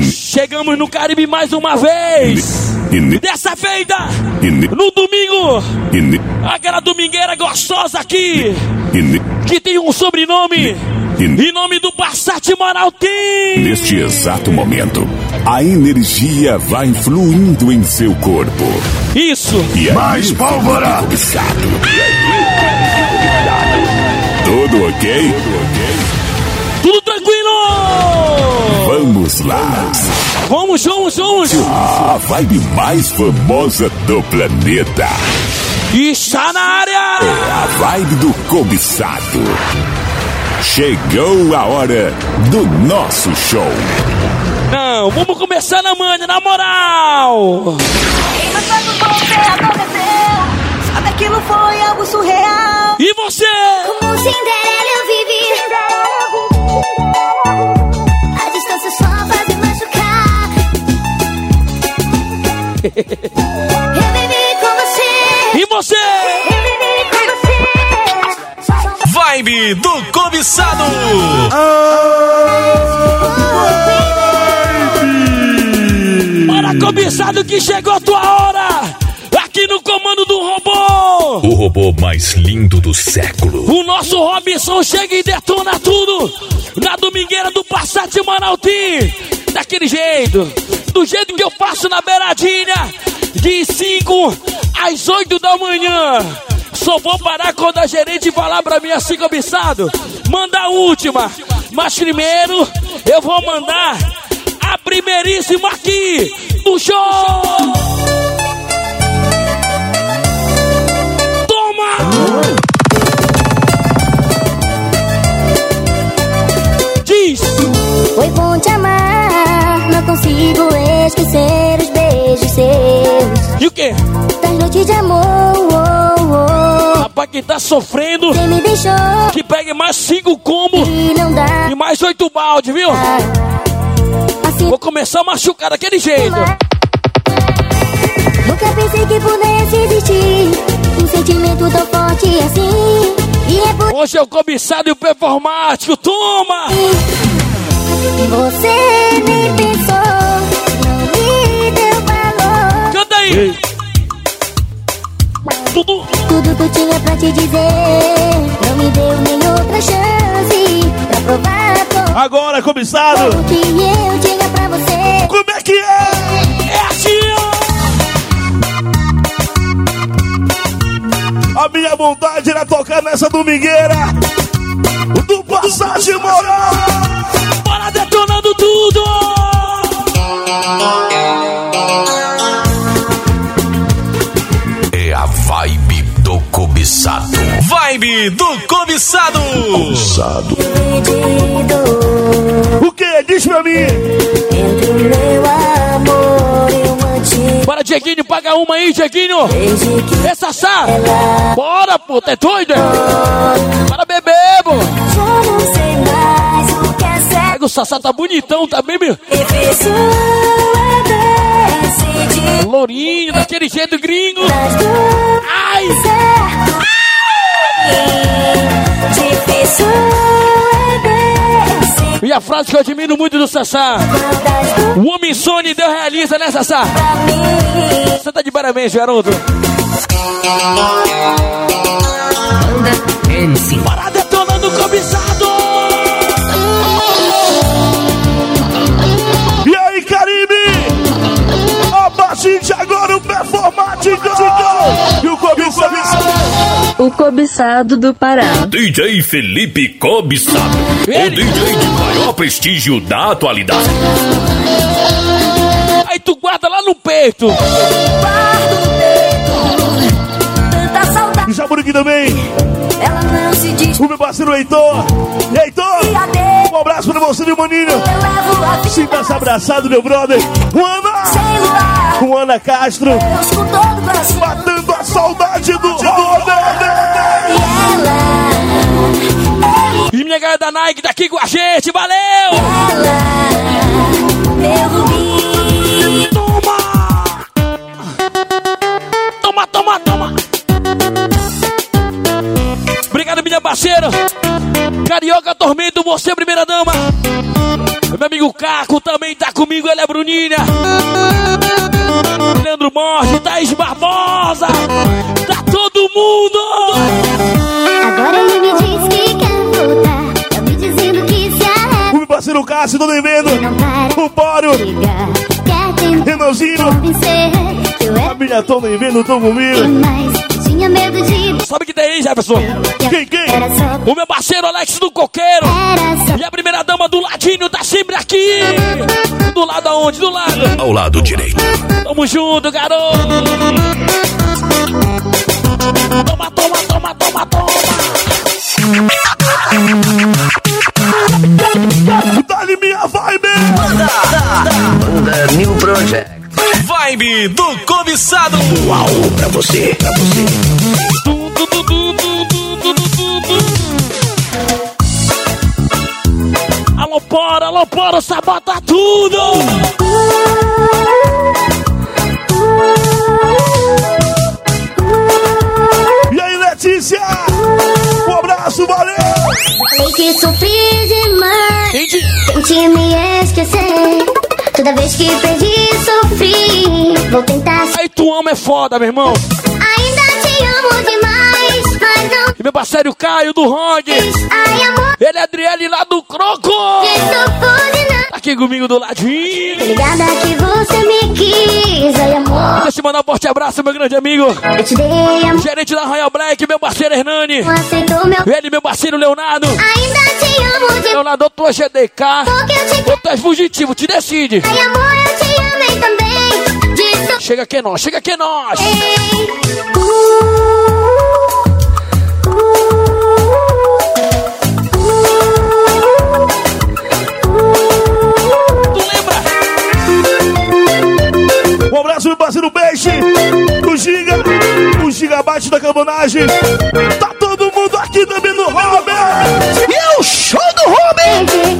Chegamos no Caribe mais uma vez. Dessa feita, no domingo, aquela domingueira gostosa aqui, que tem um sobrenome, em nome do Passat Maraltim. Neste exato momento, a energia vai fluindo em seu corpo. Isso. E é Mais pólvora. Tudo ok? Tudo tranquilo! Vamos lá! Vamos, vamos, vamos! A vibe mais famosa do planeta. Está na área! É a vibe do cobiçado. Chegou a hora do nosso show. Não, vamos começar na manhã, na moral! Sabe aquilo foi algo surreal. E você? Como Cinderela eu vivi. A só faz me machucar. eu vivi com você. E você? Eu vivi com você. Vibe do cobiçado. Para cobiçado que chegou a tua hora! O robô mais lindo do século. O nosso Robinson chega e detona tudo na domingueira do Passat Manaltim. Daquele jeito, do jeito que eu faço na beiradinha, de 5 às 8 da manhã. Só vou parar quando a gerente falar pra mim assim, cobiçado. Manda a última. Mas primeiro, eu vou mandar a primeiríssima aqui do show. Consigo esquecer os beijos seus. E o quê? Das noites de amor. Oh, oh. Rapaz, quem tá sofrendo, Quem me deixou que pegue mais cinco combos e não dá. e mais oito balde, viu? Assim Vou começar a machucar daquele jeito. Nunca pensei que pudesse existir um sentimento tão forte assim. E é por Hoje é o cobiçado e o performático. Toma! Você nem pensou, não me deu valor. Canta aí! Tudo. Tudo que eu tinha pra te dizer, não me deu nem outra chance pra provar como Agora, cobiçado, o que eu tinha pra você. como é que é? É assim, ó! A minha vontade era tocar nessa domingueira do Passagem Moral. Tudo! É a vibe do cobiçado. Vibe do cobiçado. Perdido O que? Diz pra mim. entre o meu amor e o antigo. Bora, Dieguinho, paga uma aí, Dieguinho! Essa Sassá! Bora, puta, é doido? Bora beber, pô! já não sei mais Pega o Sassá, tá bonitão, tá bem, meu? É Lourinho, daquele jeito gringo! Ai! É E a frase que eu admiro muito do Sassá: O homem sonha e Deus realiza, né, Sassá? Você tá de parabéns, garoto! Bora detonando o cobiçado! E o cobiçado. O cobiçado do Pará. DJ Felipe Cobiçado. O Ele. DJ de maior prestígio da atualidade. Aí tu guarda lá no peito! Tanta saudade, E aqui também. ela não. O meu parceiro Heitor. Heitor, um abraço pra você, meu maninho. Sinta-se abraçado, meu brother. Juana. Juana Castro. Matando a saudade do Roder. E minha galera da Nike tá aqui com a gente, valeu! Toma! Toma, toma, toma! Obrigado, minha parceira! Carioca Tormento, você, primeira dama! Meu amigo Caco também tá comigo! ela é Bruninha. Leandro Morte, Thaís Barbosa. Tá todo mundo. Agora ele me diz que quer voltar. Tá me dizendo que se arrepende. O meu parceiro Cássio, tô devendo. Não para O Bório, Renanzinho. convencer que eu A era minha tô devendo, tô comigo. Tinha medo de. Sabe o que tem aí, Jefferson? Quem, quem? O meu parceiro Alex do Coqueiro. E a primeira dama do ladinho tá sempre aqui. Do lado aonde? Do lado. Ao lado direito. Tamo junto, garoto. Toma, toma, toma, toma, toma. Dá-lhe minha vibe! The New Project. Vibe do cobiçado. Uau, pra você, pra você. Alô, Pora, alô, Pora, sabota tudo. E aí, Letícia? Um abraço, valeu! Falei que sofri demais. Gente, Tente me esquecer. Toda vez que perdi, sofri. Vou tentar. aí tu ama é foda, meu irmão. Ainda te amo demais. E meu parceiro Caio do amor. Ele é Adriele lá do Croco. Tá aqui comigo do ladinho. Tô ligada que você me quis. Ai, amor. Deixa eu mandar um forte abraço, meu grande amigo. Eu te dei amor. Gerente da Royal Black, meu parceiro Hernani. Aceitou meu. Ele, meu parceiro Leonardo. Ainda te amo demais. Leonardo, tu é GDK. Te Ou tu és fugitivo, te decide. Ai, amor, eu te amei também. Chega que nós, chega que nós. Tu Um abraço, meu parceiro Peixe! O Giga! O Gigabyte da Cabanagem! Tá todo mundo aqui também no Robert! E é o show do Robin!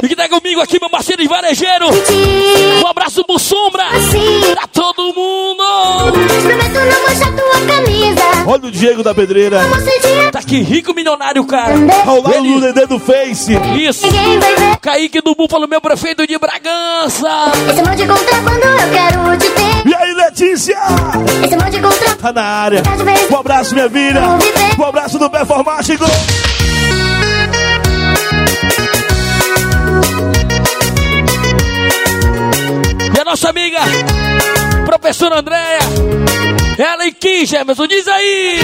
E que tá comigo aqui, meu parceiro varejeiro. Um abraço pro. Olha o Diego da Pedreira! Tá aqui, rico milionário, cara. Ao lado Ele- do Dedê do Face! Isso. Kaique do Búfalo, meu prefeito de Bragança. Esse amor de contrabando eu quero te ter. E aí, Letícia? Esse amor de contrabando. Tá na área! Um abraço, minha filha! Um abraço do Performático! E a nossa amiga, professora Andréia. Ela e Kim, Gemerson, diz aí.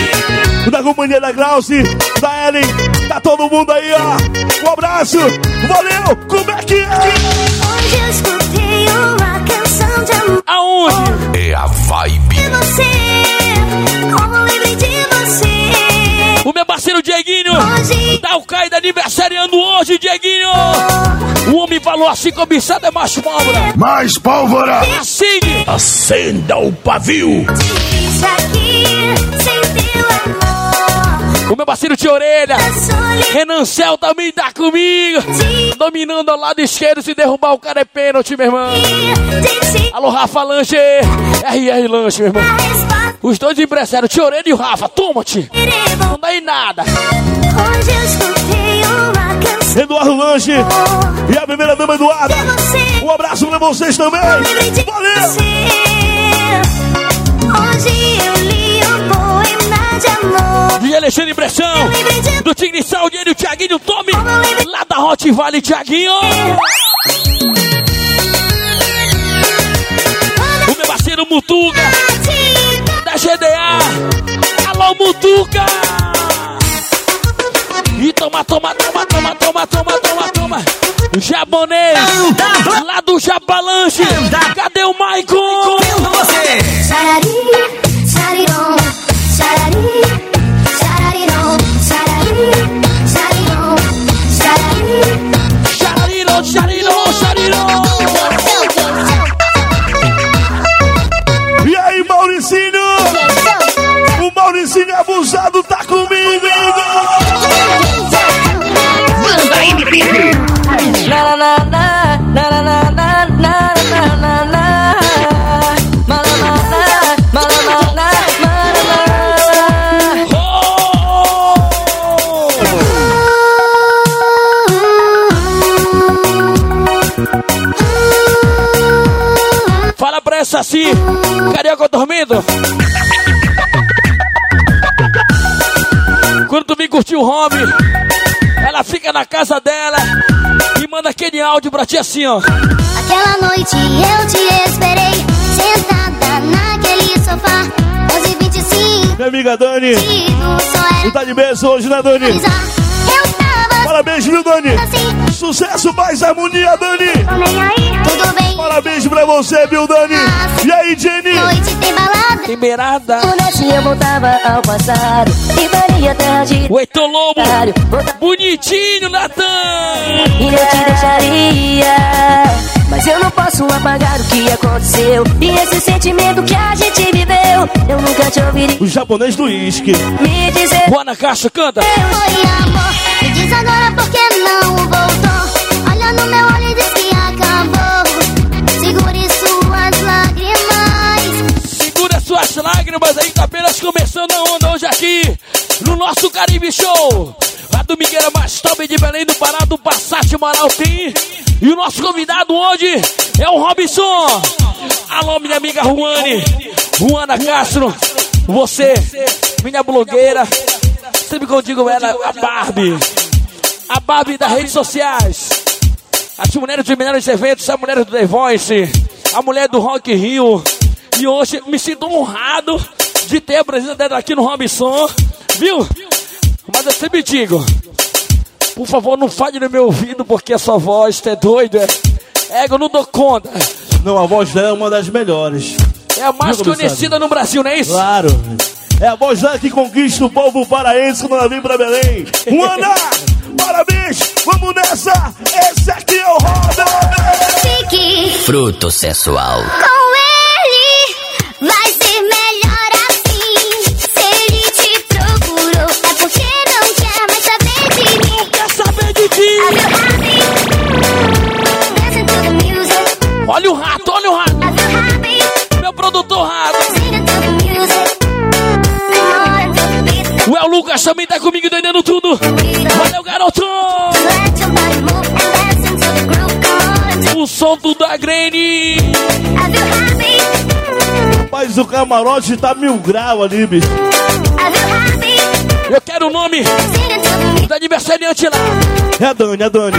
Da companhia da Glauci, da Ellen, tá todo mundo aí, ó! Um abraço! Valeu! Como é que é? Hoje eu escutei uma canção de amor. Aonde? É a vibe. Você, como você. O meu parceiro Dieguinho. Hoje Da Al-Qaeda aniversariando hoje, Dieguinho. O homem falou assim, cobiçado é macho pólvora. Mais pólvora! Assim. Acenda o pavio! difícil aqui sem teu amor. O meu parceiro Tia Orelha. Renan Cel também tá comigo. Dominando ao lado esquerdo, se derrubar o cara é pênalti, meu irmão. de. Alô, Rafa Lanche. RR Lanche, meu irmão. Os dois empresários, Tia Orelha e o Rafa. Toma-te. Não dá em nada. Hoje eu escutei uma canção. Eduardo Lanche e a primeira dama Eduarda. Um abraço pra vocês também. Valeu! você. Hoje eu li um poema de amor. De Alexandre Pressão. Lembrei de Do Tigre Salgueiro, Thiaguinho Tome. Lá da Hot Valley, Thiaguinho. O meu parceiro Mutuga. Mutuca. E toma, toma, toma, toma, toma, toma, toma, toma. Japonês. Lá do Japalanche. Cadê o Maicon? Sarari, Saci. Carioca dormindo. Quando tu vem curtir o home, ela fica na casa dela e manda aquele áudio pra ti assim, ó. Aquela noite eu te esperei, sentada naquele sofá. 11h25, Minha amiga Dani, só tu tá de beijo hoje, né, Dani? Parabéns, viu, Dani? assim, Sucesso, mais harmonia, Dani! tô nem aí. Bem, Parabéns pra você, viu, Dani? E aí, Jenny? noite tem balada. Tem beirada. Pudesse eu voltava ao passado E faria terra de O Heitor Lobo. Bonitinho, Natan. E eu te deixaria Mas eu não posso apagar o que aconteceu E esse sentimento que a gente viveu Eu nunca te ouviria O japonês do uísque. me dizer Juana Caixa, canta. Foi amor, me diz agora por que não voltou. Olha no meu olho lágrimas tá apenas começando a onda hoje aqui no nosso Caribe Show. A domingueira mais top de Belém do Pará, do Passat Maraltim. E o nosso convidado hoje é o Robson. Alô, minha amiga Ruane. Ruana Castro, você, minha blogueira. Sempre que eu digo ela, a Barbie. A Barbie das redes sociais. As mulheres dos melhores eventos, as mulheres do The Voice, a mulher do Rock Rio. E hoje me sinto honrado de ter a presença dela aqui no Robson, viu? Mas eu sempre digo, por favor, não fale no meu ouvido, porque a sua voz é doida. É, eu não dou conta. Não, a voz dela é uma das melhores. É a mais Viu, conhecida no Brasil, não é isso? Claro. É a voz dela que conquista o povo paraense quando ela vem pra Belém. Juana, parabéns. Vamos nessa. Esse aqui é o. Fique Fruto sensual. com Olha o rato, olha o rato. Meu produtor rato. O El Lucas também tá comigo entendendo tudo. Valeu, garoto! O som do da Grene. Mas o camarote tá mil grau ali, bicho. Eu quero o nome do aniversariante lá. É a Dani, é a Dani.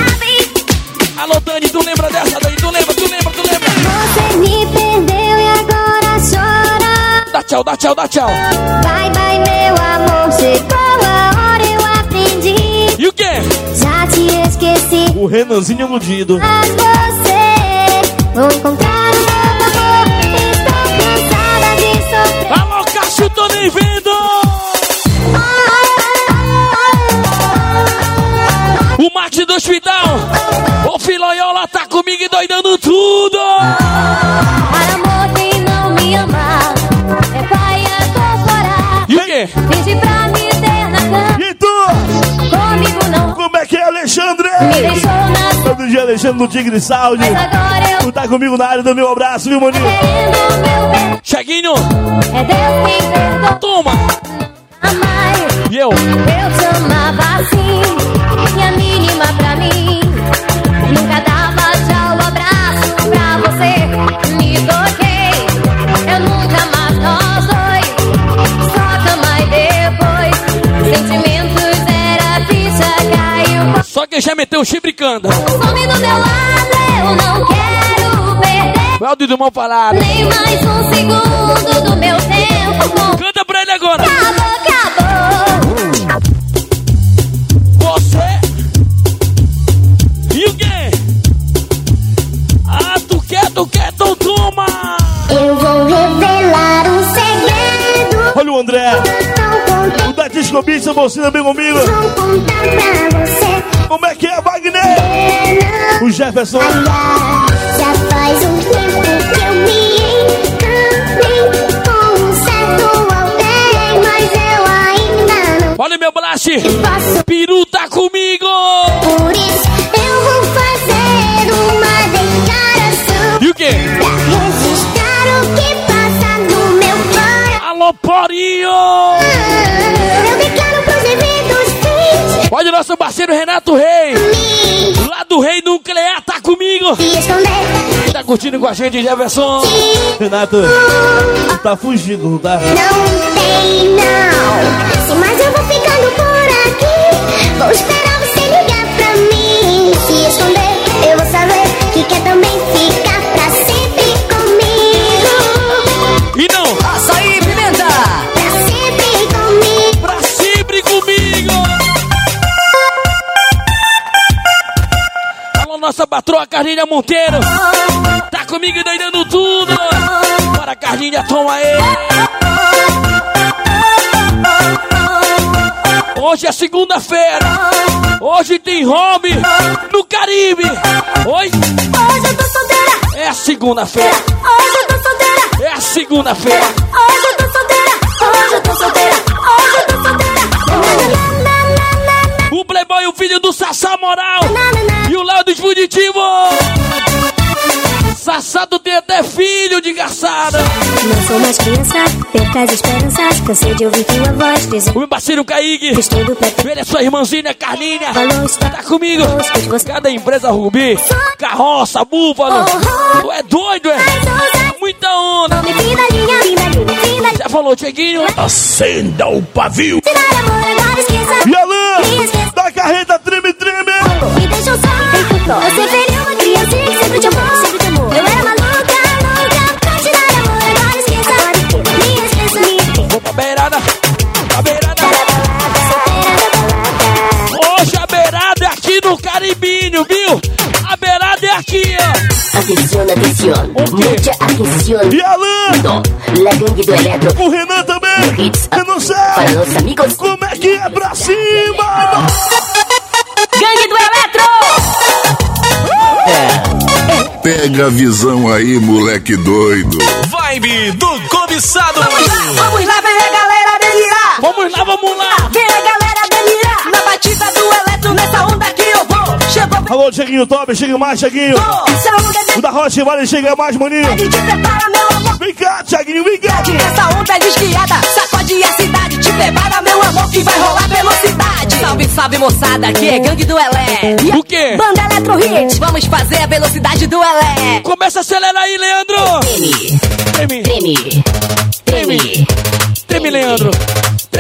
Alô, Dani, tu lembra dessa daí? Dá tchau, dá tchau, dá tchau. Vai, vai, meu amor, chegou a hora, eu aprendi. E o quê? Já te esqueci, O Renanzinho iludido. mas você vou encontrar o meu amor. Estou cansada de sofrer. Alô, Cássio, tô nem vendo. O Max do hospital. O Filoiola tá comigo e doidando tudo. Amor, quem não me amar quê? Pede pra me ter na cama, E tu? comigo não Como é que é, Alexandre? me deixou na Todo dia, Alexandre do Tigre Saúde. Mas agora eu Tu tá comigo na área do meu abraço, viu, maninho? querendo meu bem. Cheguinho, É Deus quem perdoa toma. mais. E eu? Eu te Só que já meteu o chifre canta. Some do meu lado, eu não quero perder. O áudio do mal falado. Nem mais um segundo do meu tempo. Com Canta pra ele agora. acabou, acabou. Você. E o quê? Ah, tu quer, tu quer, contei, O da Disco Beats, você também comigo. vou contar pra você. Como é que é, Wagner? O Jefferson. Já faz um tempo que eu me encantei com um certo alguém, mas eu ainda não Olha meu blast. posso. Curtindo com a gente, Jefferson. Renato, tu tá fugindo, não tá? Não tem não. Sim, mas eu vou ficando por aqui. Vou esperar Carlinha Monteiro. Tá comigo doidando tudo. Bora, Carlinha, toma aí. Hoje é segunda-feira. Hoje tem home no Caribe. Oi? Hoje eu tô solteira. É a segunda-feira. Hoje eu tô solteira. É a segunda-feira. Hoje eu tô Tem até filho de garçada. Não sou mais criança, perca as esperanças. Cansei de ouvir tua voz dizer O meu parceiro Kaique. que estou do pé. Ele é sua irmãzinha Carlinha. Tá comigo. Cada empresa Rubi. Carroça, búfalo. Tu é doido, é? Muita onda. Já falou, Tieguinho? Acenda o pavio. E Alan, da carreta treme, treme. Me deixa só. Você feriu uma criancinha que sempre te amou, sempre Caribinho, viu? A beirada é aqui, ó. Atención, atención. ¿Por qué? Mucha atención. E Alan, No, la gangue do eletro. o Renan também. Hits Eu não para los amigos. como é que é pra cima. Gangue do eletro. Pega a visão aí, moleque doido. Vibe do cobiçado. Vamos lá, vem a galera delirar. Vamos lá, vamos lá. Alô, Cheguinho Top, chega mais, Cheguinho. O de da Rocha Vale chega mais, maninho. te prepara, meu amor. Vem cá, Cheguinho, vem cá. Essa onda é desguiada, sacode a cidade. Te prepara, meu amor, que vai rolar velocidade. Salve, salve, moçada, que é gangue do Elé. O quê? Banda Eletro Hit. Vamos fazer a velocidade do Elé. Começa a acelerar aí, Leandro. Treme, treme, treme, treme, Leandro.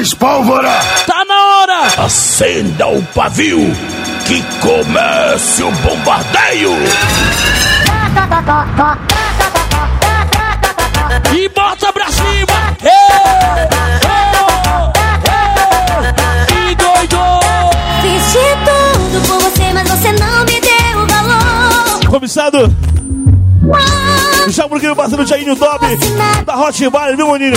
Mais pólvora. Tá na hora! Acenda o pavio. Que comece o bombardeio. E bota pra cima! Ei! Ei! Que doido! Fiz de tudo por você, mas você não me deu valor. Comissado, porque meu parceiro Cheguinho Top. Da Vale, viu, olhei,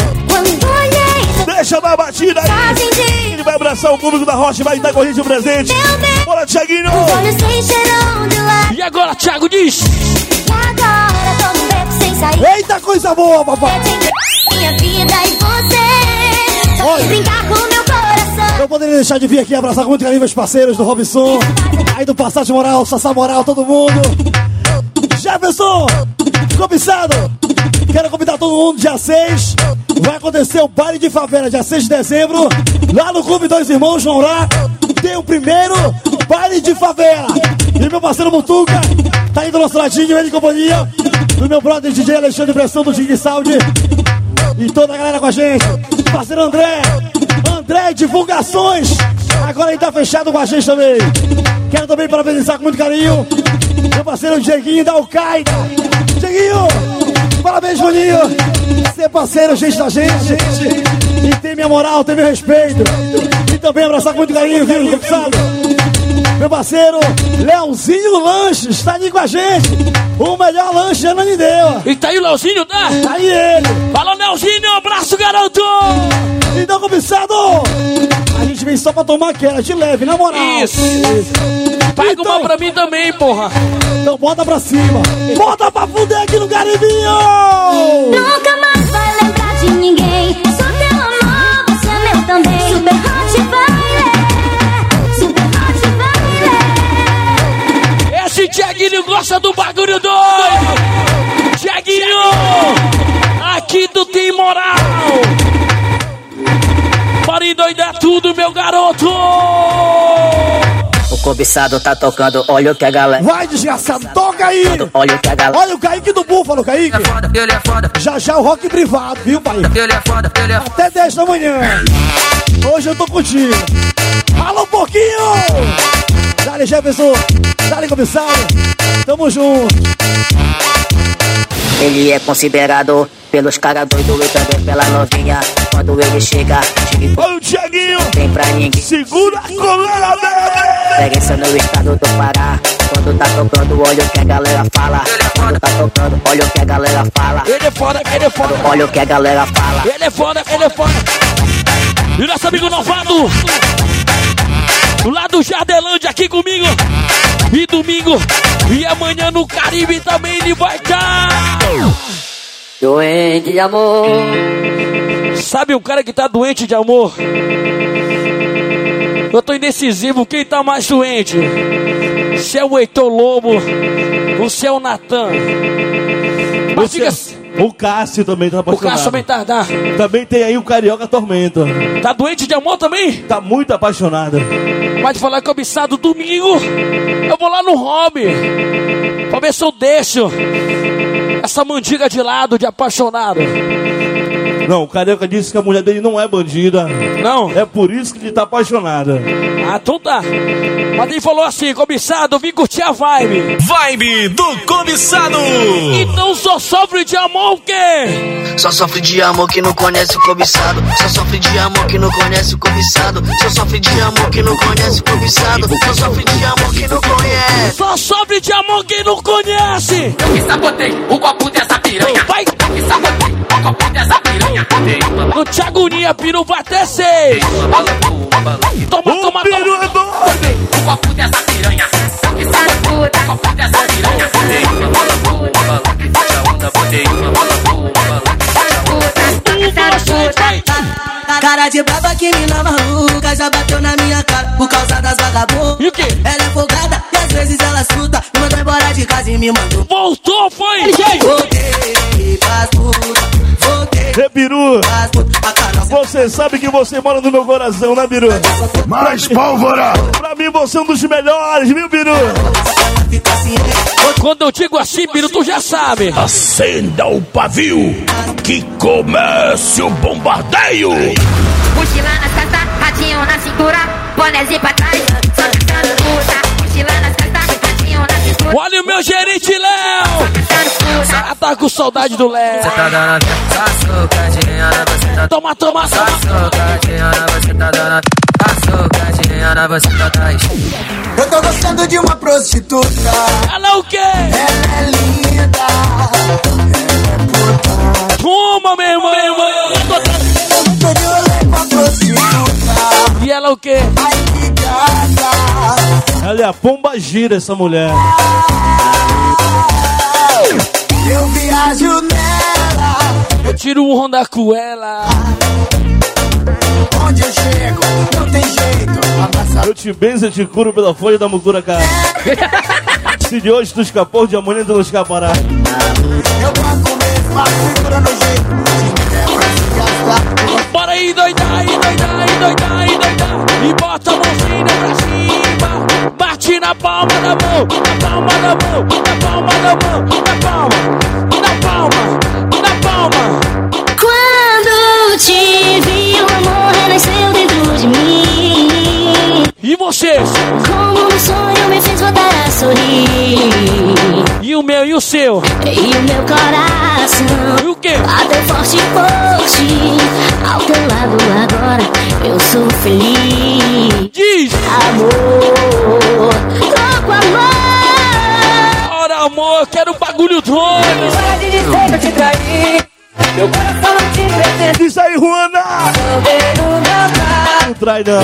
Deixa dar a batida aí. Ele vai abraçar o público da Rocha e vai dar corrente de presente. meu bem. Bora, lágrimas. E agora, Thiago diz: E agora tô num beco sem sair. Eita coisa boa, papai! Minha vida e você. Só quis brincar com meu coração. Eu poderia deixar de vir aqui abraçar com muito carinho meus parceiros do Robson, aí do Passagem Moral, Sassá Moral, todo mundo. Jefferson, cobiçado, quero convidar todo mundo dia 6. Vai acontecer o baile de favela, dia 6 de dezembro, lá no Clube Dois Irmãos, João Lá. Tem o primeiro baile de favela. E meu parceiro Mutuca tá aí do nosso ladinho, ele em companhia do meu brother DJ Alexandre Pressão do Dig Sound. E toda a galera com a gente. Parceiro André. André Divulgações. Agora ele tá fechado com a gente também. Quero também parabenizar com muito carinho. Meu parceiro Dieguinho da Al-Qaeda. Dieguinho, parabéns, maninho. Ser parceiro, gente da gente. E tem minha moral, tem meu respeito. E também abraçar com muito carinho, viu, sabe? Meu parceiro, Leãozinho Lanches, tá ali com a gente. O melhor lanche de Ananindeua. E tá aí o Leozinho, tá? Tá aí ele. Fala, Leozinho, abraço, garoto! Então, cobiçado, a gente vem só pra tomar aquela, de leve, na moral. Isso. Paga Então- uma pra mim também, porra. Então bota pra cima. Bota pra fuder aqui no Garibinho! Nunca mais vai lembrar de ninguém. Sou teu amor, você é meu também. Super hot baile. Super hot baile. Esse Tiaguinho gosta do bagulho doido! Tiaguinho! Aqui tu tem moral! Bora endoidar tudo, meu garoto! O cobiçado tá tocando, olha o que a galera. Vai, desgraçado, toca aí! Olha o que a galera. Olha o Kaique do Búfalo, Kaique. Ele é foda, Já já o rock privado, viu, pai? ele é foda, ele é foda. Até 10 da manhã. Hoje eu tô contigo. Fala um pouquinho! Dale, Jefferson. Dale, cobiçado. Tamo junto. Ele é considerado pelos caras doidos e também pela novinha. Quando ele chega, chega Olha o Tiaguinho. tem pra ninguém. Segura a coleira dele. Referência no estado do Pará. Quando tá tocando, olha o que a galera fala. Quando tá tocando, olha o que a galera fala. Ele é foda, ele é foda, Olha o que a galera fala. ele é foda, ele é foda! E nosso amigo Novado! Lá do Jardelândia aqui comigo! E domingo, e amanhã no Caribe também ele vai estar! Doente de amor. Sabe um cara que tá doente de amor? Eu tô indecisivo, quem tá mais doente? Se é o Heitor Lobo ou se é o Natan? Mas diga, O Cássio também tá o apaixonado. Cássio também tá, tá, Também tem aí o Carioca Tormenta. tá doente de amor também? Tá muito apaixonado. Pode falar cobiçado domingo. Eu vou lá no hobby. Pra ver se eu deixo essa mandiga de lado de apaixonado. Não, o Carioca disse que a mulher dele não é bandida. Não? É por isso que ele tá apaixonado. Ah, então tá. Mas ele falou assim, cobiçado, vim curtir a vibe. Vibe do cobiçado. Então só sofre de amor o quê? Só sofre de amor que não conhece o cobiçado. Só sofre de amor que não conhece o cobiçado. Só sofre de amor que não conhece o cobiçado. Só sofre de amor que não conhece. Só sofre de amor quem não conhece. Eu que sabotei o copo dessa piranha. Vai! Que o uma No Thiaguninha, piru vai ter seis. Toma, O toma, peru toma. é doido. o copo dessa piranha. Que o copo dessa piranha. Dei uma bola boa, que faz a onda. Botei uma bola boa, balão que faz a onda. Cara de brava que mina maluca já bateu na minha cara por causa das vagabundas. E o quê? Ela é folgada e às vezes ela escuta. Me mandou embora de casa e me mandou. Voltou, foi? Voltei volteiÊ, Biru, você sabe que você mora no meu coração, né, Biru? Mais pólvora! Pra mim você é um dos melhores, viu, Biru? Quando eu digo assim, piru, tu já sabe. Acenda o pavio! Que comece o bombardeio! Mochila nas costas, radinho na cintura, bonézinho pra trás, só puta. Mochila na cintura, Olha o meu gerente Léo. Ah, tá com saudade do Léo. Tá tá Toma, toma, toma. tá tá Eu tô gostando de uma prostituta. Ela é o quê? Ela é linda. Toma, meu irmão. Eu tô de rolê com a prostituta. E ela é o quê? Ai, que gata. Ela é a pomba gira, essa mulher. Eu viajo nela. Eu tiro um Honda com ela. Onde eu chego, não tem jeito. Eu te benzo e te curo pela folha da mucura, cara. Se de hoje tu escapou, de amanhã tu não escapará. Eu banco mesmo, a figura no jeito. Bora aí, doidar, aí, doidar, aí, doidar, aí, doidar. E bota a mãozinha pra cima. Bate na palma da mão, na palma da mão, na palma da mão, na palma, na palma, na palma. Quando te vi, o amor renasceu dentro de mim. E vocês? Como um sonho me fez voltar a sorrir. E E o meu e o seu? E o meu coração E o quê? Bateu forte por ti Ao teu lado agora eu sou feliz Diz! Amor, louco amor Ora, amor, eu quero um bagulho doido. Para de dizer que eu te traí. Meu coração não te pertence. Diz aí, Juana! Trai não.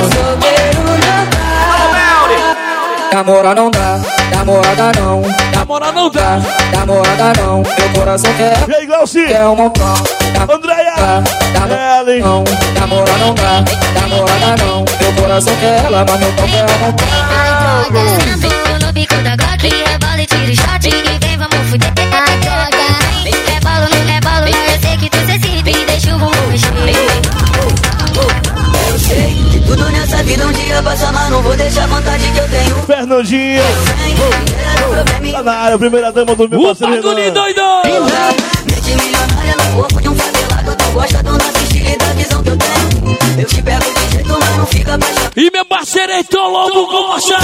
Namora não dá, namorada não, Namora não dá. namorada não. Meu coração quer, E aí, Glauci? quer um montão. Andréia! Ellen! não, namora não dá, namorada não. Meu coração quer ela, mas meu pau quer um montão. Descendo no bico da Glock Rebola e tira o shot E vem, vamos fuder nessa vida um dia passa, mas não vou deixar a vontade que eu tenho. Fernandinho! Tá na área, primeira dama do meu parceiro Renan. doido. Mente milionária no corpo de um favelado. Tu gosta do nosso estilo e da visão que eu tenho. Eu te pego de jeito, mas não fica apaixonado. E meu parceiro Heitor Lobo com você.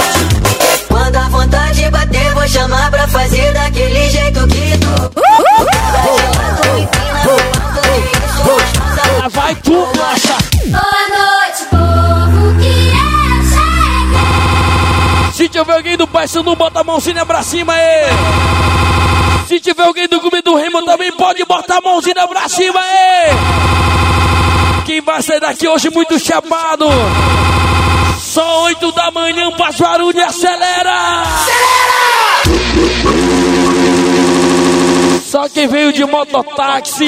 Quando a vontade bater, vou chamar pra fazer daquele jeito que tu. Lá vai tu, nossa. Se tiver alguém do Pai não bota a mãozinha pra cima aí. Se tiver alguém do Clube do Remo também pode botar a mãozinha pra cima aí. Quem vai sair daqui hoje muito chapado? Só 8 da manhã pra Guarulhos acelera! Só quem veio de mototáxi,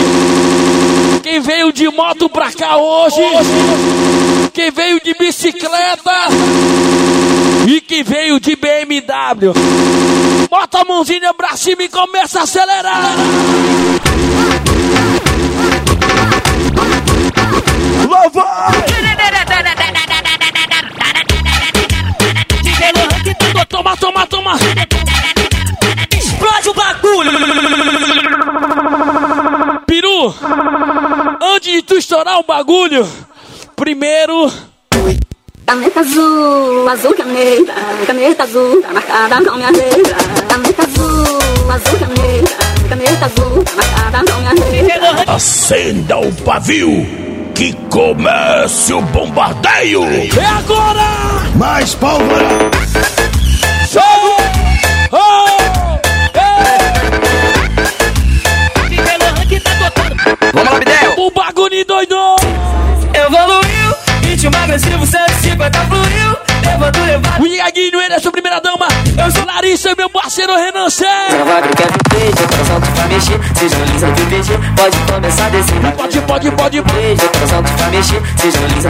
quem veio de moto pra cá hoje, quem veio de bicicleta e quem veio de BMW. Bota a mãozinha pra cima e começa a acelerar. Lá antes de tu estourar o bagulho, primeiro Caneta azul, azul caneta Caneta azul, tá marcada com minha letra Caneta azul, azul caneta Caneta azul, tá marcada com minha letra Acenda o pavio que comece o bombardeio. é agora! Mais pólvora! Jogo! Vamos lá, Bidel. O bagulho doido! Evoluiu. Ritmo agressivo, 150 fluiu. Levando, levado. O Iaguinho, ele é sua primeira dama. Eu sou Larissa e meu parceiro Renan Sé. Gravado quer beijo, coração tu vai mexer. Seja lisa pode começar a descer. Pode, pode, pode. Beijo, coração tu vai mexer. Seja lisa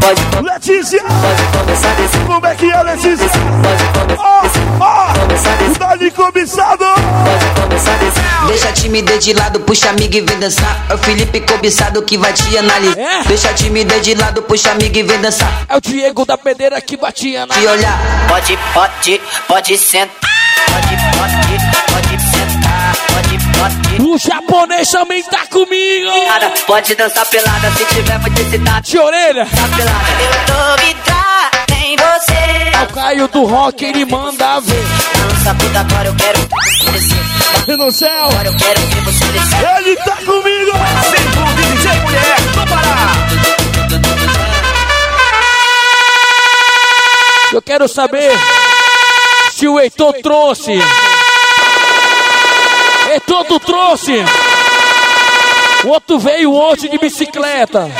pode, Letícia! pode começar a descer. Como é que é, Letícia? Pode começar Ó, ó! A descer. Dá-lhe cobiçado! Pode começar a descer. Deixa a timidez de lado, puxa amigo e vem dançar. É o Felipe cobiçado que vai te analisar. É? Deixa a timidez de lado, puxa amigo e vem dançar. É o Diego da Pedeira que batia na. Te olhar. Pode, pode, pode sentar. Pode, pode, pode sentar. Pode, pode. O japonês também tá comigo. Cara, pode dançar pelada se tiver muito excitado. De orelha. Tá pelada. Eu tô vidrada em você. É o Caio do Rock, ele manda ver. Dança puta, agora eu quero descer. No céu! Agora eu quero ver você quero saber se o Heitor trouxe. Heitor, tu trouxe. O outro veio hoje de bicicleta.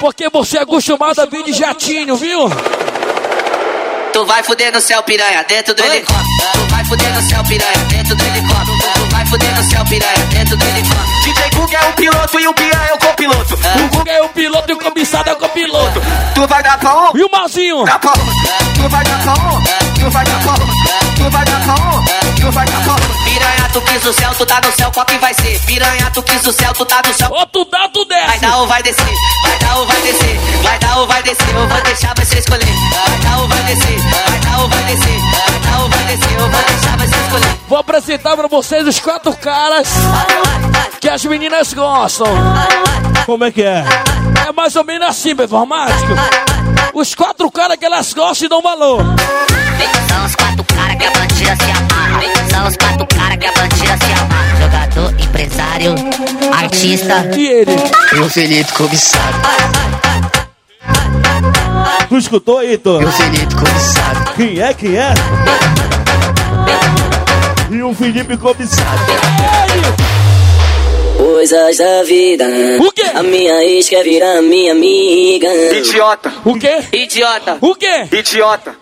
Porque você é acostumado a vir de jatinho, viu? Tu vai fuder no céu, piranha, dentro do helicóptero. Tu vai fuder no céu, piranha, dentro do helicóptero. Tu vai fuder no céu, piranha, dentro do helicóptero. DJ Cook é o piloto e o Pia é o copiloto. O Guga é o piloto e o cobiçado é o copiloto. Tu vai dar pra um? E o Malzinho? Dá pra um. Tu vai dar pra um? Tu vai dar pra um? Tu vai dar pra um? Tu vai dar pra um? Piranha, tu quis o céu, tu tá no céu, qual que vai ser? Piranha, tu quis o céu, tu tá no céu. Ou tu dá, tu Vai desce. dar ou vai descer? Vai dar ou vai descer? Vai dar ou vai descer? Eu vou deixar você escolher. Vai dar ou vai descer? Vai dar ou vai descer? Vai dar ou vai descer? Eu vou deixar você escolher. Vou apresentar pra vocês os quatro caras que as meninas gostam. Como é que é? É mais ou menos assim, performático. Os quatro caras que elas gostam e dão valor. São os quatro caras que a bandida se amarra do cara que a bandida se amarra. Jogador, empresário, artista. E ele? E o Felipe cobiçado. Tu escutou, Heitor? E o Felipe cobiçado. Quem é, quem é? E o Felipe cobiçado. Coisas da vida. O quê? A minha ex quer virar minha amiga. Idiota, O quê? Idiota, O quê? idiota.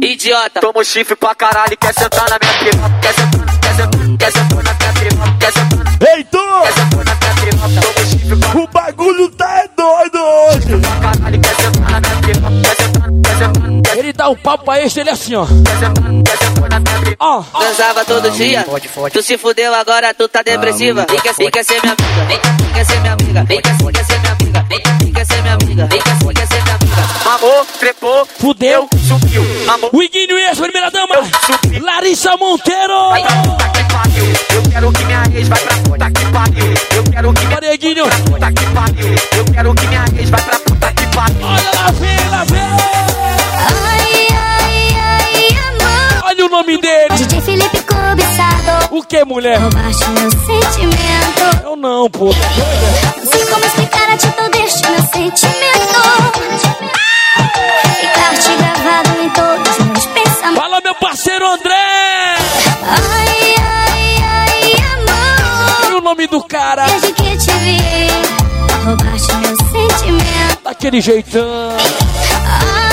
idiota. Toma chifre pra caralho e quer sentar na minha piroca. Quer sentar, quer sentar, quer sentar na minha piroca. Quer sentar, Heitor! quer sentar na minha piroca. Toma chifre pra O bagulho tá é doido hoje! caralho quer sentar na minha piroca. Quer sentar, quer sentar, quer Ele dá um papo pra este, ele é assim, ó. sentar, quer sentar na Ó, Transava todo dia. Tu se fudeu agora, tu tá depressiva. Vem quer, vem quer ser minha amiga. Vem, quer ser minha amiga. Vem quer, ser minha amiga. Vem, quer ser minha amiga. Vem quer, ser minha amiga. Mamou, trepou, fudeu. subiu. Mamou, O Iguinho e primeira dama. Larissa Monteiro. vai. Eu quero que minha ex vai pra puta que pariu. Eu quero que minha Cadê, Iguinho? pra puta que pariu. Eu quero que minha ex vai pra puta que pariu. Olha lá, vem, lá vem. Ai, ai, ai, amor. Olha o nome dele. O que, mulher? Roubaste meu sentimento. Eu não, pô. Não sei como explicar a atitude deste meu sentimento. Ficar-te gravado em todos os meus pensamentos. Fala, meu parceiro André. Ai, ai, ai, amor. Olha o nome do cara. Desde que te vi, roubaste meu sentimento. Daquele jeitão. Ai,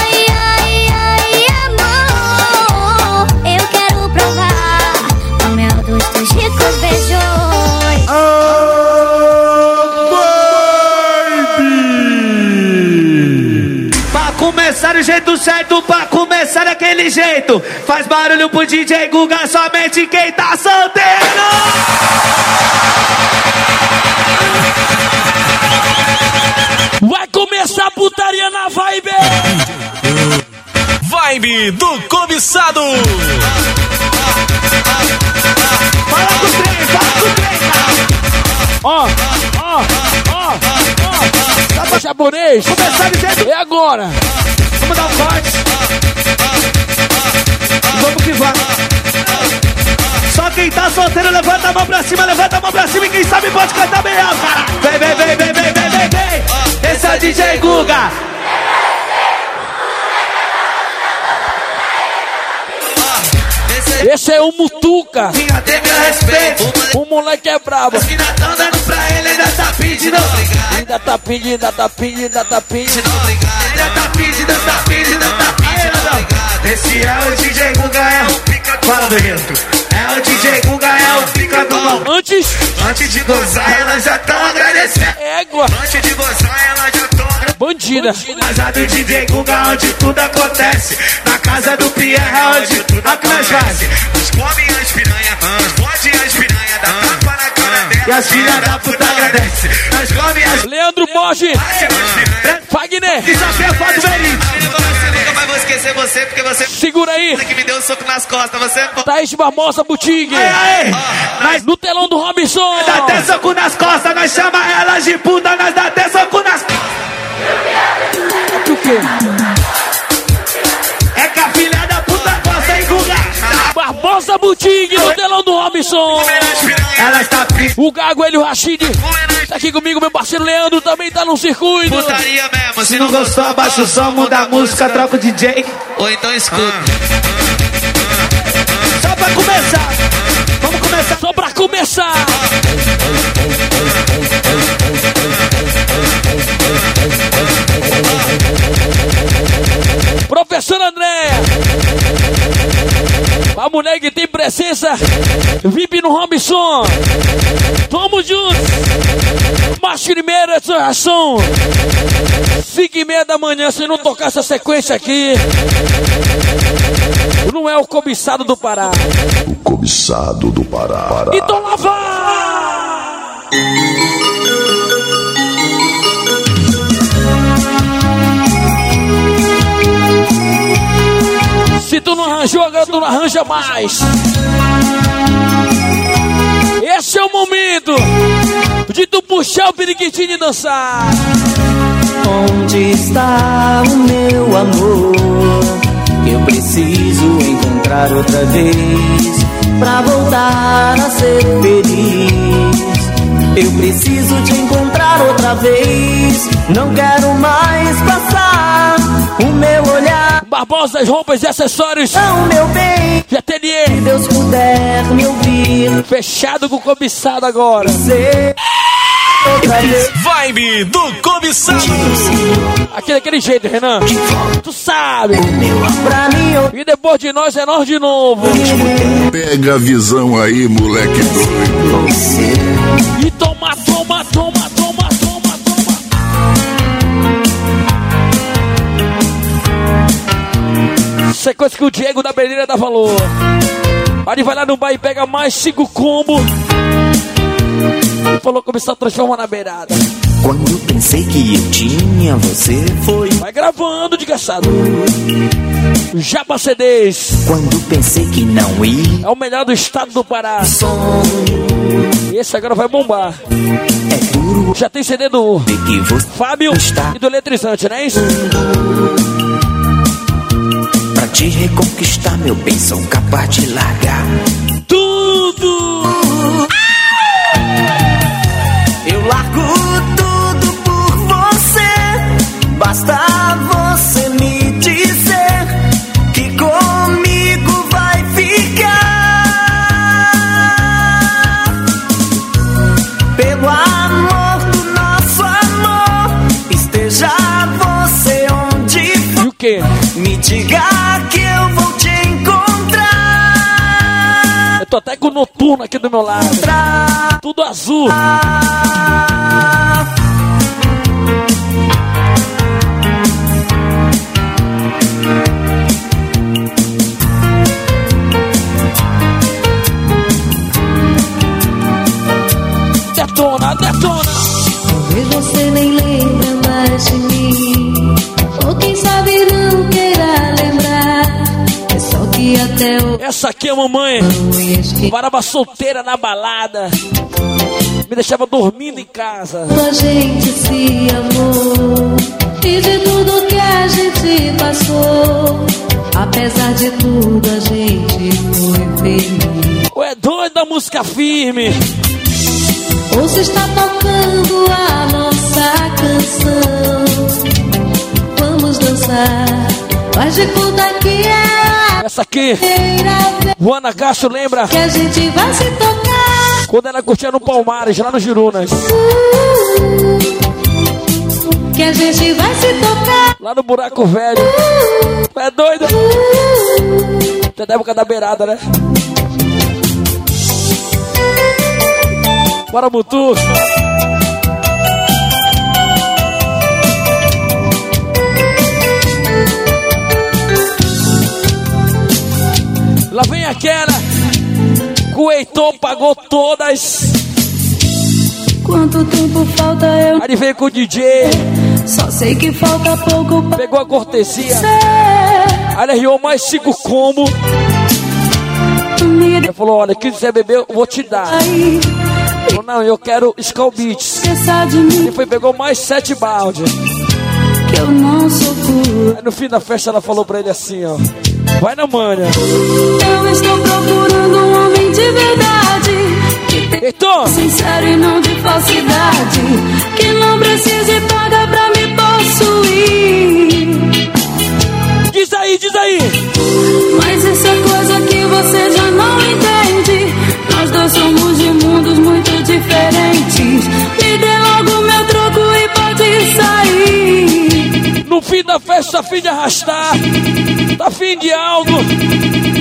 do jeito certo, pra começar daquele jeito. Faz barulho pro DJ Guga, somente quem tá solteiro. Vai começar a putaria na vibe. Vibe do cobiçado. Fala com trem, fala com trem. Ó, ó, ó, ó. Japonês. Começar do jeito. É agora. Vamos dar um corte. E Vamos que vamos. Só quem tá solteiro, levanta a mão pra cima, levanta a mão pra cima e quem sabe pode cantar alto, cara. Vem, vem, vem, vem, vem, vem, vem, vem. Esse é o DJ Guga. Esse é o Mutuca. Minha tem meu respeito. O moleque é brabo. Ainda tão dando pra ele, ainda tá pedindo. Ainda tá pedindo, ainda tá pedindo, ainda tá pedindo. Ainda tá pedindo, tá pedindo, tá pedindo. Esse é o DJ Guga, é o pica do Fala, Benito. É o DJ Guga, é o pica do mal. Antes, Antes de gozar, elas já tão agradecendo. égua. Antes de gozar, elas já Bandida. Casa do DJ Guga, onde tudo acontece. Na casa do Pierre, é onde tudo acontece. Os come as piranha, os bode as piranha, dá tapa na cara dela. E as filhas da puta agradecem. Nós come as Leandro Borges. Fagner. Desafio velhinho. Nunca vou esquecer você, porque você Segura aí. que me deu um soco nas costas. Você Thaís Barbosa Boutique. Aê, Nós No telão do Robson. dá até soco nas costas, nós chama elas de puta, nós dá até soco nas O quê? É que a filha da puta gosta, hein, Guga? Barbosa Boutique no telão do Robson. Ela está. O Gago Hélio Rachid. Tá aqui comigo, meu parceiro Leandro também tá no circuito. putaria mesmo. Se não gostou, abaixa o som, muda a música, troca o DJ. Ou então escuta. Só pra começar. Vamos começar. Só pra começar. Tem presença. VIP no Robson. Tamo juntos. Mas primeiro essa ação. 5 e meia da manhã, se não tocar essa sequência aqui. Não é o cobiçado do Pará. Cobiçado do Pará. Então lá vai! Tu não arranjou, agora tu não arranja mais. Esse é o momento de tu puxar o periquitinho e dançar. Onde está o meu amor? Eu preciso encontrar outra vez. pra voltar a ser feliz. Eu preciso te encontrar outra vez. Não quero mais passar o meu olhar. Barbosas, roupas e acessórios. Não, meu bem. Já ateliê. Se Deus puder me ouvir. Fechado com cobiçado agora. Você. Vibe do cobiçado. Aquele, daquele jeito, Renan. Tu sabe. Eu E depois de nós é nós de novo. Pega a visão aí, moleque doido. E toma, toma, toma, toma, toma. É coisa que o Diego da Beleza dá valor. Aí vai lá no bar e pega mais cinco combos. E falou como só transforma na beirada. Quando pensei que eu tinha, você foi. Vai gravando, desgraçado. CDs. Quando pensei que não ia. É o melhor do estado do Pará. E esse agora vai bombar. É duro Já tem CD do Fábio está e do Eletrizante, não é isso? pra te reconquistar, meu bem. Sou capaz de largar. Tudo! Até com o noturno aqui do meu lado. Tudo azul. Detona, detona. Talvez você nem lembra mais de mim. Essa aqui é a mamãe. Parava solteira na balada. Me deixava dormindo em casa. a gente se amou. E de tudo que a gente passou. Apesar de tudo, a gente foi feliz. Ou é doido da música firme. Ou se está tocando a nossa canção. Vamos dançar. Faz de conta que é Essa aqui, Juana Castro lembra que a gente vai se tocar. quando ela curtia no Palmares, lá no Jurunas. Que a gente vai se tocar. Lá no Buraco Velho. É doido? Tu é da época da beirada, né? Bora, Mutu. Lá vem aquela. Heitor pagou todas. Quanto tempo falta eu Aí veio com o DJ. Só sei que falta pouco Pegou a cortesia. Aí ele riou mais cinco combo. Ele falou: Olha, quem quiser beber, eu vou te dar. falou, Não, eu quero Skull Beats. Ele foi pegou mais sete balde. Eu não sou tua. Aí no fim da festa ela falou pra ele assim: Ó, vai na manha. Eu estou procurando um homem de verdade. Que tem Heitor, sincero e não de falsidade. Que não precise pagar pra me possuir. diz aí, diz aí. Mas essa coisa que você já No fim da festa, tá fim de arrastar. Tá fim de algo.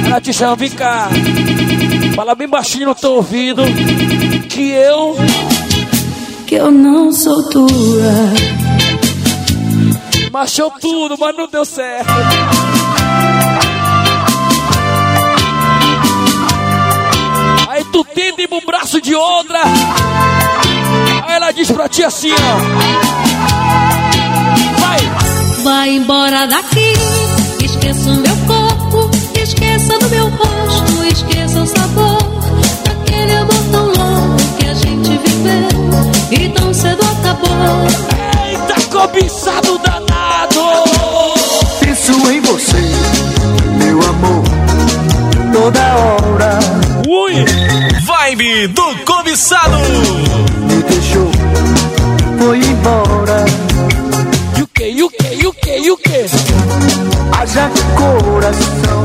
Ela te chama, vem cá. Fala bem baixinho no teu ouvido. Que eu. Que eu não sou tua. Machou tudo, mas não deu certo. Aí tu tenta ir pro braço de outra. Aí ela diz pra ti assim, ó. Vai. Embora daqui. Esqueça o meu corpo. Esqueça do meu rosto. Esqueça o sabor. Daquele amor tão louco que a gente viveu. E tão cedo acabou. Eita, cobiçado danado. Penso em você, meu amor, toda hora. Vibe do cobiçado. Me deixou, foi embora. E o que? Haja coração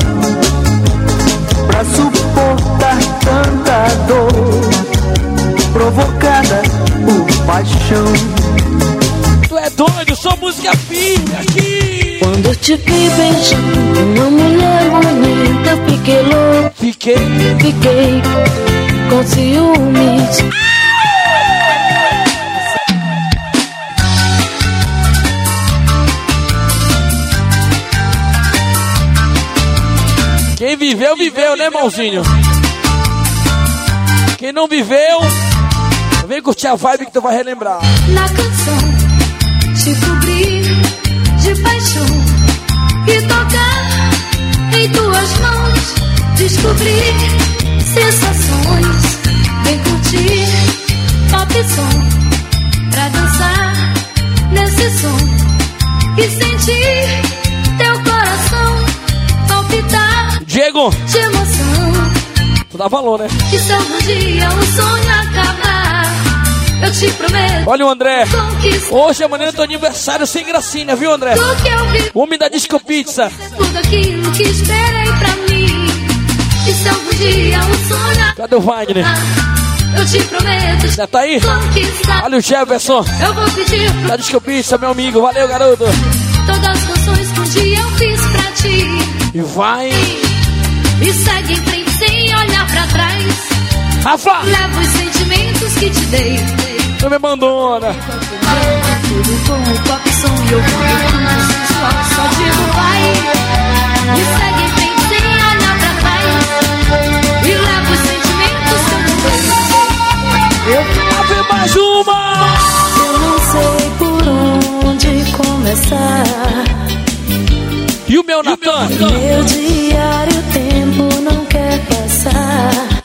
pra suportar tanta dor provocada por paixão. Tu é doido, sou música firme aqui. Quando eu te vi beijando uma mulher bonita, eu fiquei louco. Fiquei, fiquei com ciúmes. Quem viveu, viveu, né, irmãozinho? Quem não viveu, vem curtir a vibe que tu vai relembrar. Na canção, te cobrir de paixão e tocar em tuas mãos. Descobrir sensações, vem curtir pop som pra dançar nesse som e sentir Diego, de emoção. tu dá valor, né? E se algum dia o sonho acabar, eu te prometo. Olha o André. Hoje é amanhã do teu aniversário sem gracinha, viu, André? que vi, Homem da Disco Pizza. tudo aquilo que esperei pra mim. E se algum dia o sonho Cadê o Wagner? eu te prometo. Já tá aí? Olha o Jefferson. Eu vou pedir Da Disco Pizza, meu amigo. Valeu, garoto. todas as canções que um dia eu fiz pra ti. E vai. E segue em frente sem olhar pra trás. Rafa! Leva os sentimentos que te dei. Não me abandona. Tudo com o pop som e eu sensual. Só digo vai. E segue em frente sem olhar pra trás. E leva os sentimentos que eu te dei. Eu Ave mais uma! Eu não sei por onde começar. E o meu Natan? Meu diário o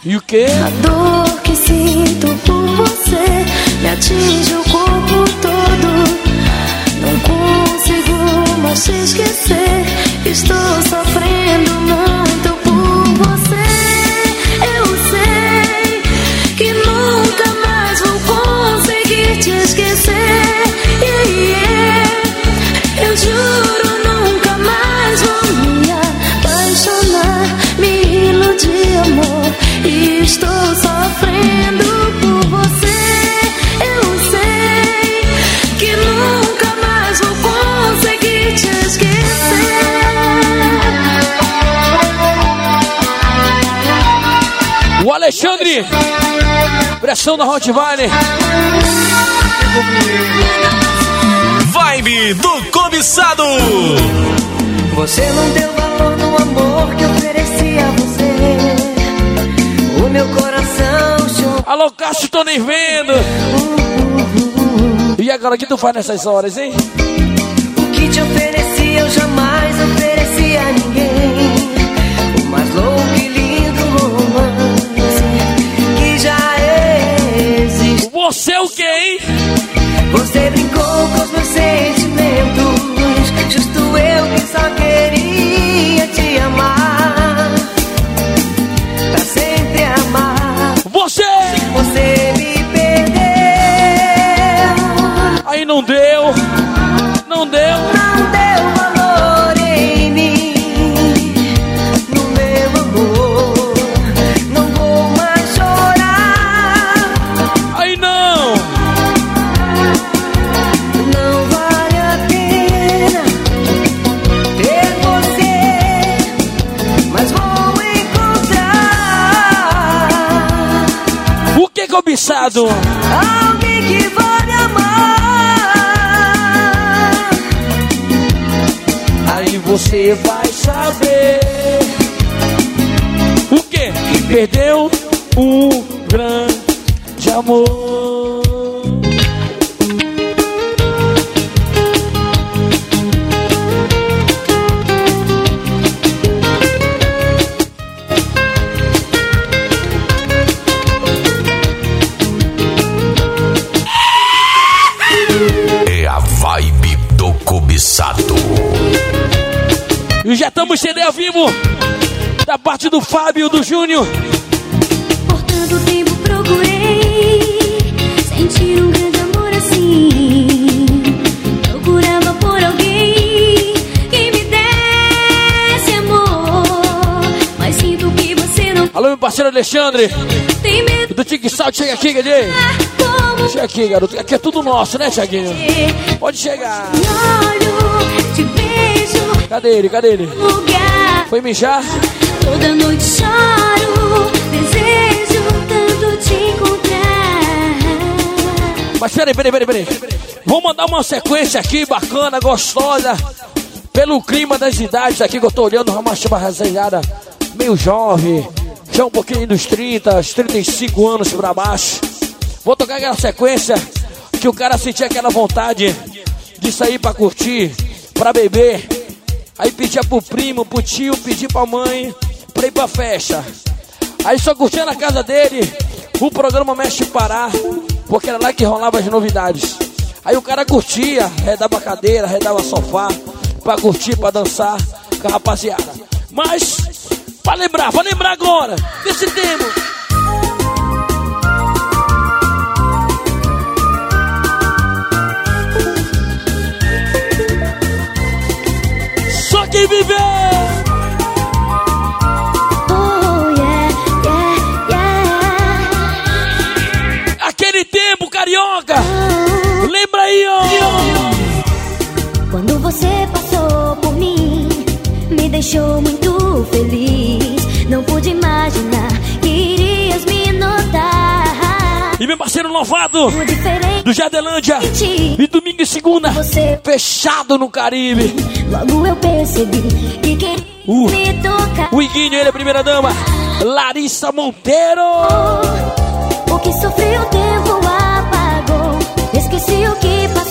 E o quê? A dor que sinto por você me atinge o corpo todo. Não consigo mais te esquecer. Estou sofrendo muito Alexandre. Pressão da Rottweiler. Vibe do cobiçado. Você não deu valor no amor que ofereci a você. O meu coração chorou. Alô, Cássio, tô nem vendo. E agora, o que tu faz nessas horas, hein? O que te ofereci eu jamais ofereci a ninguém. O mais louco e Você o quê, hein? Você brincou com os meus sentimentos. Justo eu que só queria te amar. Pra sempre amar. Você! Você me perdeu. Aí não deu. Cobiçado? alguém que vale amar. Aí você vai saber. O quê? Que perdeu um grande amor. é a vibe do cobiçado. E já estamos CD ao vivo da parte do Fábio do Júnior. Por tanto tempo procurei sentir um grande amor assim. Procurava por alguém que me desse amor, mas sinto que você não. Alô, meu parceiro Alexandre. Tem medo do Tic Salt, chega chega, chega. Chega aqui, garoto. Aqui é tudo nosso, né, Thiaguinho? Pode chegar. Cadê ele? Cadê ele? Foi mijar? Toda noite choro, desejo tanto te encontrar. Mas peraí, peraí, peraí, peraí. Vou mandar uma sequência aqui bacana, gostosa. Pelo clima das idades aqui que eu tô olhando, uma chama resenhada meio jovem. Já um pouquinho dos 30, os 35 anos pra baixo. Vou tocar aquela sequência que o cara sentia aquela vontade de sair pra curtir, pra beber. Aí pedia pro primo, pro tio, pedir pra mãe, pra ir pra festa. Aí só curtia na casa dele, o programa Mexe Pará, porque era lá que rolava as novidades. Aí o cara curtia, redava cadeira, redava sofá, pra curtir, pra dançar com a rapaziada. Mas, pra lembrar, pra lembrar agora desse tema. Só quem viveu! Oh, yeah, yeah, yeah. Aquele tempo, carioca! Lembra aí, ó! Quando você passou por mim, me deixou muito feliz. Não pude imaginar que irias me notar. E meu parceiro louvado do Jardelândia e domingo e segunda, fechado no Caribe. Logo eu percebi que queria Uh. me tocar. O Iguinho, ele é a primeira dama, Larissa Monteiro. O que sofri o tempo apagou. Esqueci o que passou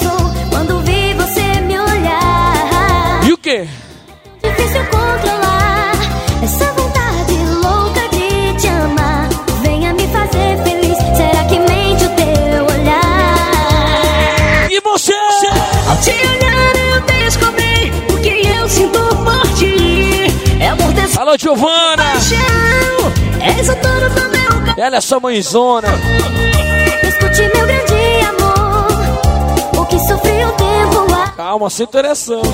te olhar eu descobri o que eu sinto por ti. É amor desse Alô, Giovana! paixão. És o dono do meu coração. Ela é sua mãezona. Escute meu grande amor. O que sofri o tempo apagou. Calma, sem interessão.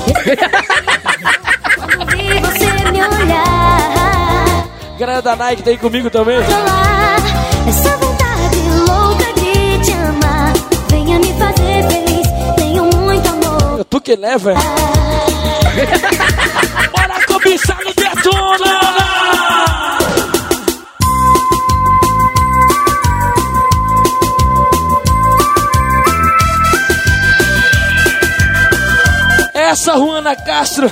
Quando vi você me olhar. Galera da Nike tá aí comigo também. essa vontade louca de te amar. Venha me fazer amor. Tu que leva? Bora começar no Detona! Essa Juana Castro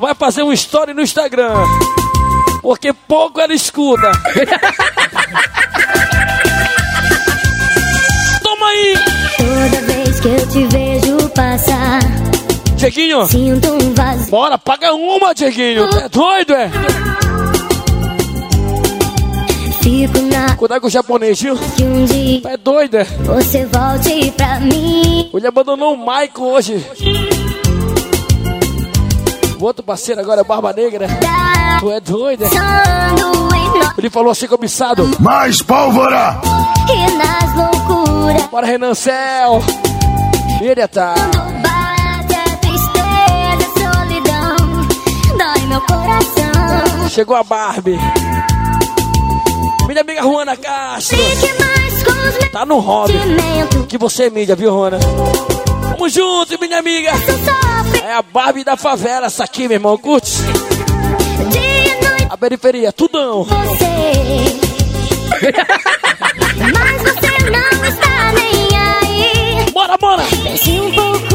vai fazer um story no Instagram. Porque pouco ela escuta. Toma aí! Toda vez que eu te vejo passar, Dieguinho, sinto um vazio. bora, paga uma, Dieguinho. É doido, é? Fico na Cuidado com o japonês, viu? que um dia É doido, é? você volte pra mim. Ele abandonou o Maico hoje. O outro parceiro agora é Barba Negra. Tu é doido, é? Ele falou assim, cobiçado. Mais pólvora! e nas loucuras. Bora, Renan Céu. Ele tá. Quando bate a tristeza, a solidão, dói meu coração. Chegou a Barbie. Minha amiga Juana Castro. Tá no hobby. Que você é mídia, viu, Juana? Tamo junto, minha amiga. É a Barbie da favela, essa aqui, meu irmão. Curte? A periferia, tudão. você. Mas você Bora, bora. Pense um pouco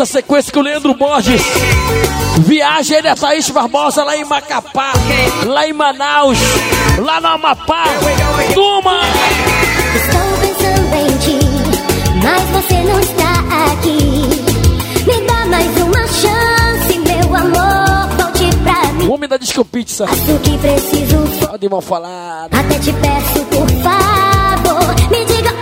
Essa sequência que o Leandro Borges viaja ele a Thaís Barbosa lá em Macapá, lá em Manaus, lá no Amapá. Toma! Estou pensando em ti, mas você não está aqui. Me dá mais uma chance, meu amor. Volte pra mim. Homem da Disco Pizza. Faço o que preciso, Pode mal falar. até te peço, por favor. Me diga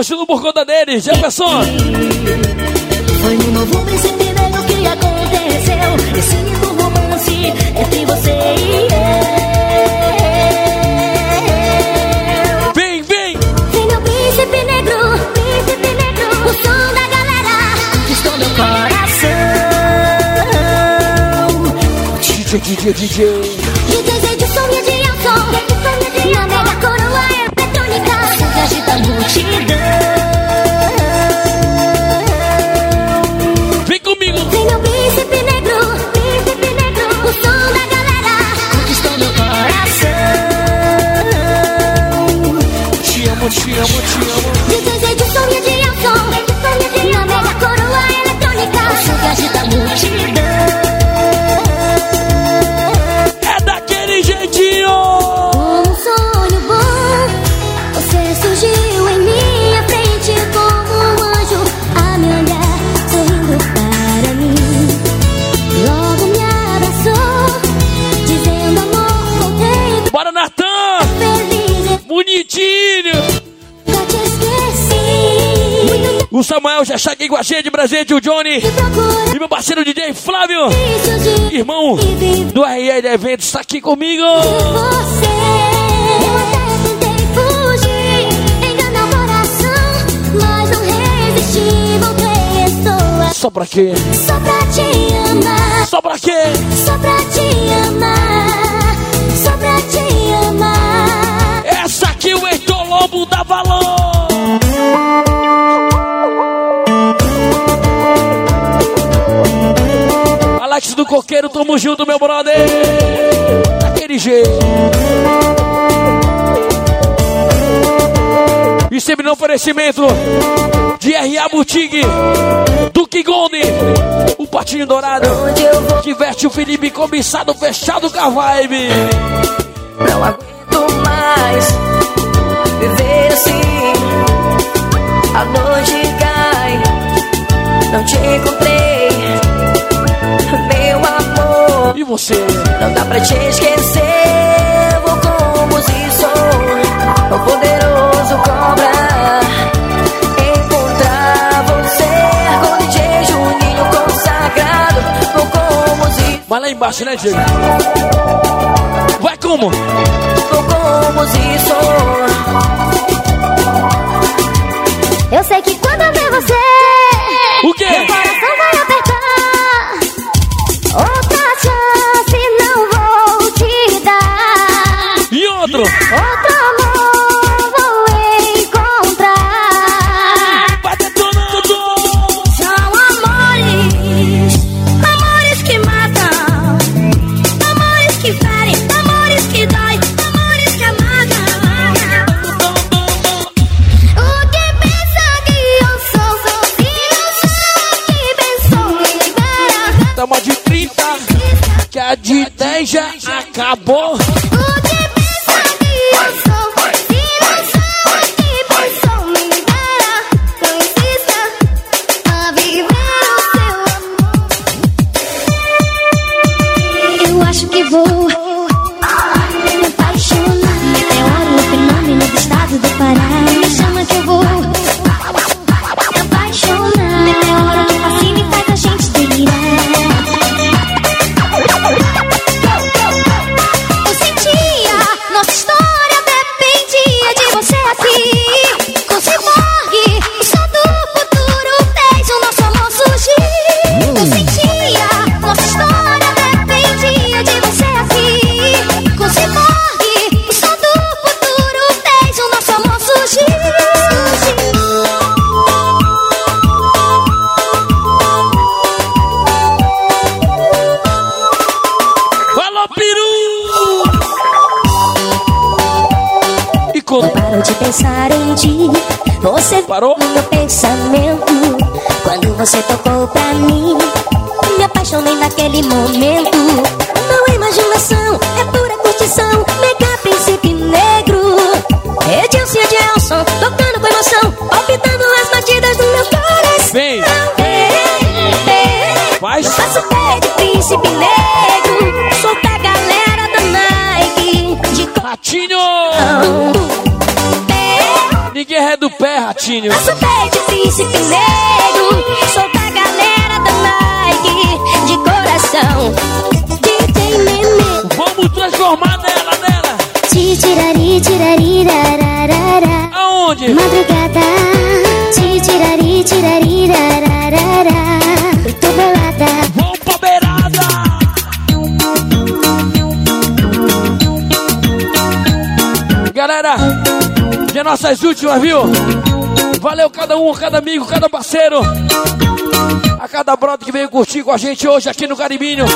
do André hoje no por conta dele. Jefferson. Foi no novo príncipe negro que aconteceu. Esse lindo romance entre você e eu. Vem, vem. Vem meu príncipe negro, príncipe negro. O som da galera conquistou meu coração. DJ, DJ, DJ. DJs Edson e Edilson. Na mega coroa eletrônica. Que agita a multidão. Vem comigo. Vem meu príncipe negro, príncipe negro. O som da galera conquistou meu coração. Te amo, te amo, te amo. Samuel já está aqui com a gente, presente, o Johnny. E meu parceiro DJ Flávio. Irmão do RL Eventos está aqui comigo. aqui. Só pra quê? Só pra te amar, Só pra Coqueiro, tamo junto, meu brother. Daquele jeito. E sempre no oferecimento de RA Boutique, Duque Golden, o Patinho Dourado, diverte o Felipe cobiçado, fechado com a vibe. Não aguento mais viver assim. A noite cai, não te encontrei, você? Não dá pra te esquecer. Vou como se sou, o poderoso cobra. Encontrar você com DJ Juninho consagrado. Vou como se Vai lá embaixo, né, Diego? Vai como? Vou como se sou. Eu sei que quando eu ver você, O quê? Outro? Outro amor vou encontrar. Vai detonando! São amores, amores que matam, amores que ferem, amores que doem, amores que amagam. O que pensa que eu sou, se não sabe que pensou me libera. Tamo de 30, que a de 10 já acabou. Ratinho. Eu sou bem difícil que nego. Sou da galera da Nike. De coração. DJ Nenê. Vamos transformar nela, nela. Ti tirari, tirari, rararara. Aonde? Madrugada. Ti tirari, tirari, rararara. Eu tô bolada. Vamos pra beirada. Galera, de nossas últimas, viu? Valeu cada um, cada amigo, cada parceiro. A cada brother que veio curtir com a gente hoje aqui no Caribinho.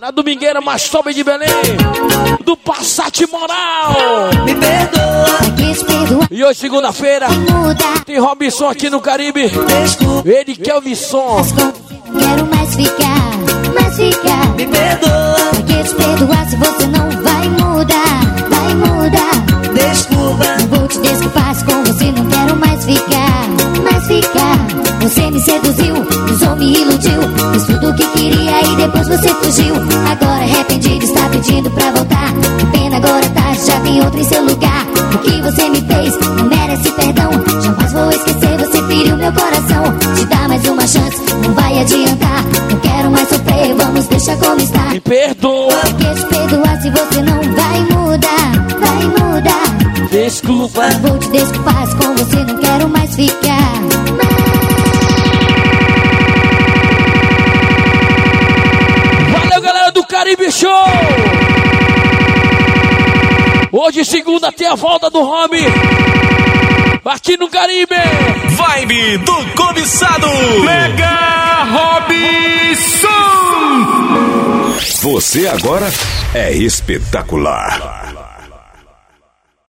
Na domingueira mais top de Belém. Do Passat Moral. Me perdoa. E hoje, segunda-feira, tem Robinson aqui no Caribe. Ele que é o Visson. Quero mais ficar, mais ficar. me perdoa, Pra que te perdoar se você não vai mudar? Vai mudar. Seduziu, usou, me iludiu. Fiz tudo o que queria e depois você fugiu. Agora arrependido, está pedindo pra voltar. Que pena agora tarde, já tem outro em seu lugar. O que você me fez não merece perdão. Jamais vou esquecer, você feriu meu coração. Te dá mais uma chance, não vai adiantar. Não quero mais sofrer, vamos deixar como está. Me perdoa. Por que te perdoar se você não vai mudar? Vai mudar. Desculpa. Vou te desculpar se com você não quero mais ficar. Caribe Show! Hoje, segunda, tem a volta do Home. Aqui no Caribe. Vibe do cobiçado. Mega Robinson! Você agora é espetacular.